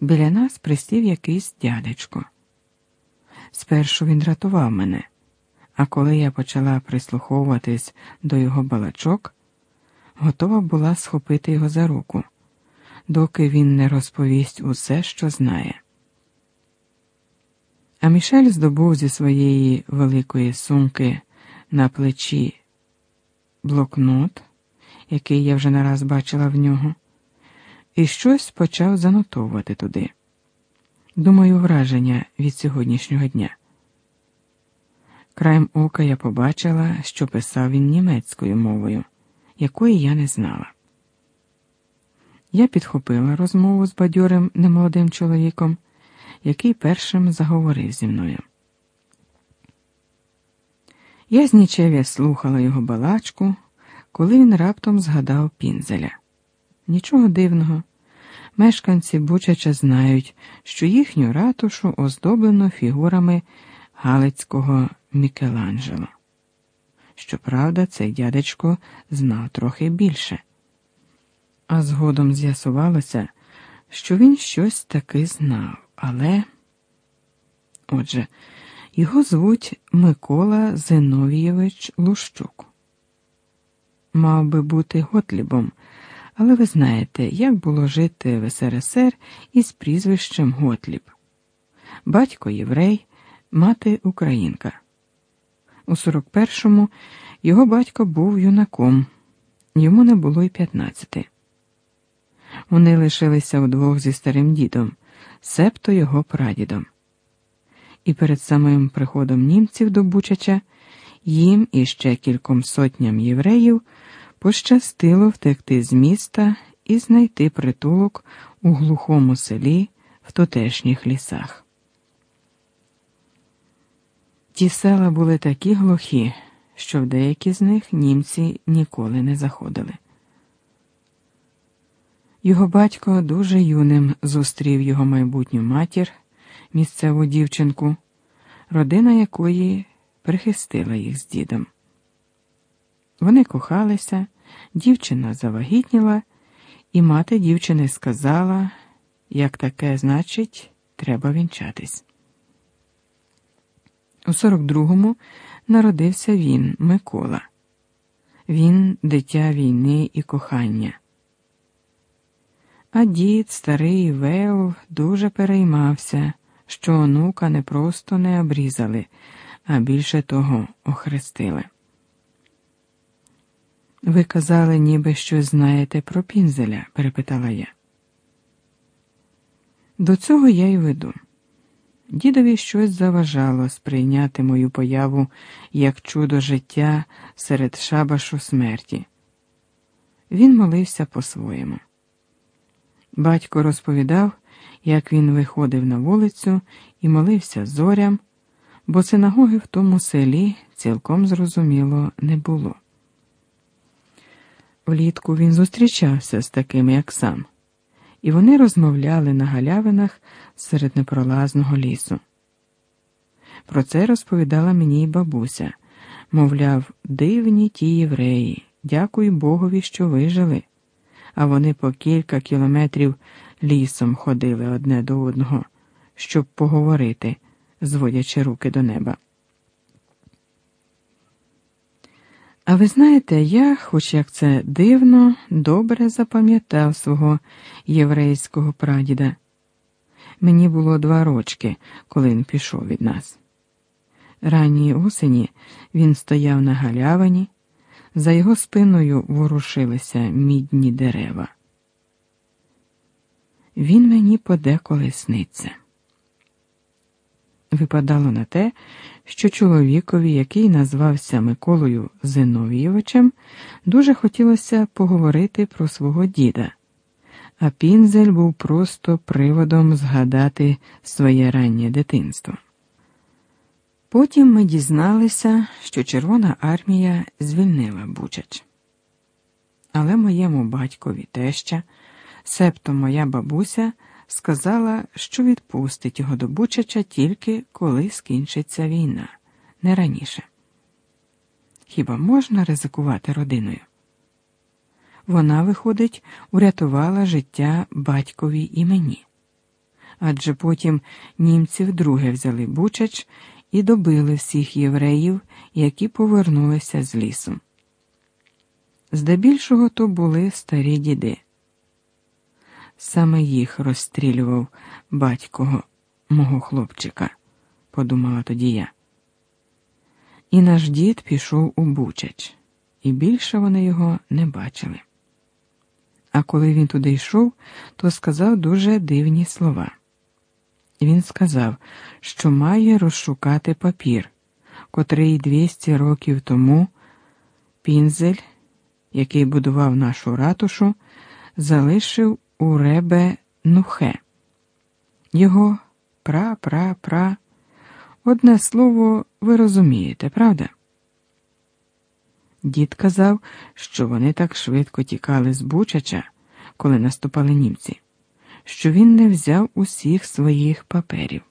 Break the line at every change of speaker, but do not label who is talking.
біля нас пристів якийсь дядечко. Спершу він рятував мене, а коли я почала прислуховуватись до його балачок, готова була схопити його за руку, доки він не розповість усе, що знає. А Мішель здобув зі своєї великої сумки на плечі блокнот, який я вже нараз бачила в нього, і щось почав занотовувати туди. Думаю, враження від сьогоднішнього дня. Краєм ока я побачила, що писав він німецькою мовою, якої я не знала. Я підхопила розмову з бадьорим немолодим чоловіком, який першим заговорив зі мною. Я знічев'я слухала його балачку, коли він раптом згадав пінзеля. Нічого дивного. Мешканці Бучача знають, що їхню ратушу оздоблено фігурами Галицького Мікеланджело. Щоправда, цей дядечко знав трохи більше. А згодом з'ясувалося, що він щось таки знав, але. Отже, його звуть Микола Зиновійович Лущук. Мав би бути Готлібом, але ви знаєте, як було жити в СРСР із прізвищем Готліб. Батько єврей, мати українка. У 41-му його батько був юнаком, йому не було й 15. Вони лишилися удвох зі старим дідом, себто його прадідом. І перед самим приходом німців до Бучача їм і ще кільком сотням євреїв пощастило втекти з міста і знайти притулок у глухому селі в тутешніх лісах. Ті села були такі глухі, що в деякі з них німці ніколи не заходили. Його батько дуже юним зустрів його майбутню матір, місцеву дівчинку, родина якої прихистила їх з дідом. Вони кохалися, дівчина завагітніла, і мати дівчини сказала, як таке значить, треба вінчатись. У 42-му народився він, Микола. Він дитя війни і кохання. А дід, старий Веов, дуже переймався, що онука не просто не обрізали, а більше того охрестили. Ви казали, ніби щось знаєте про пінзеля? перепитала я. До цього я й веду. Дідові щось заважало сприйняти мою появу як чудо життя серед шабашу смерті. Він молився по-своєму. Батько розповідав, як він виходив на вулицю і молився зорям, бо синагоги в тому селі цілком зрозуміло не було. Влітку він зустрічався з такими, як сам, і вони розмовляли на галявинах серед непролазного лісу. Про це розповідала мені й бабуся, мовляв, дивні ті євреї, дякую Богові, що вижили, а вони по кілька кілометрів лісом ходили одне до одного, щоб поговорити, зводячи руки до неба. А ви знаєте, я, хоч як це дивно, добре запам'ятав свого єврейського прадіда. Мені було два рочки, коли він пішов від нас. Ранньої осені він стояв на галявині, за його спиною ворушилися мідні дерева. Він мені подеколи сниться. Випадало на те, що чоловікові, який назвався Миколою Зиновійовичем, дуже хотілося поговорити про свого діда, а Пінзель був просто приводом згадати своє раннє дитинство. Потім ми дізналися, що Червона армія звільнила Бучач. Але моєму батькові теща, септо моя бабуся, сказала, що відпустить його до Бучача тільки коли скінчиться війна, не раніше. Хіба можна ризикувати родиною? Вона, виходить, урятувала життя батькові і мені. адже потім німці вдруге взяли Бучач і добили всіх євреїв, які повернулися з лісу. Здебільшого то були старі діди. Саме їх розстрілював батько мого хлопчика, подумала тоді я. І наш дід пішов у Бучач, і більше вони його не бачили. А коли він туди йшов, то сказав дуже дивні слова. Він сказав, що має розшукати папір, котрий 200 років тому пінзель, який будував нашу ратушу, залишив у ребе Нухе. Його пра-пра-пра. Одне слово, ви розумієте, правда? Дід казав, що вони так швидко тікали з Бучача, коли наступали німці, що він не взяв усіх своїх паперів.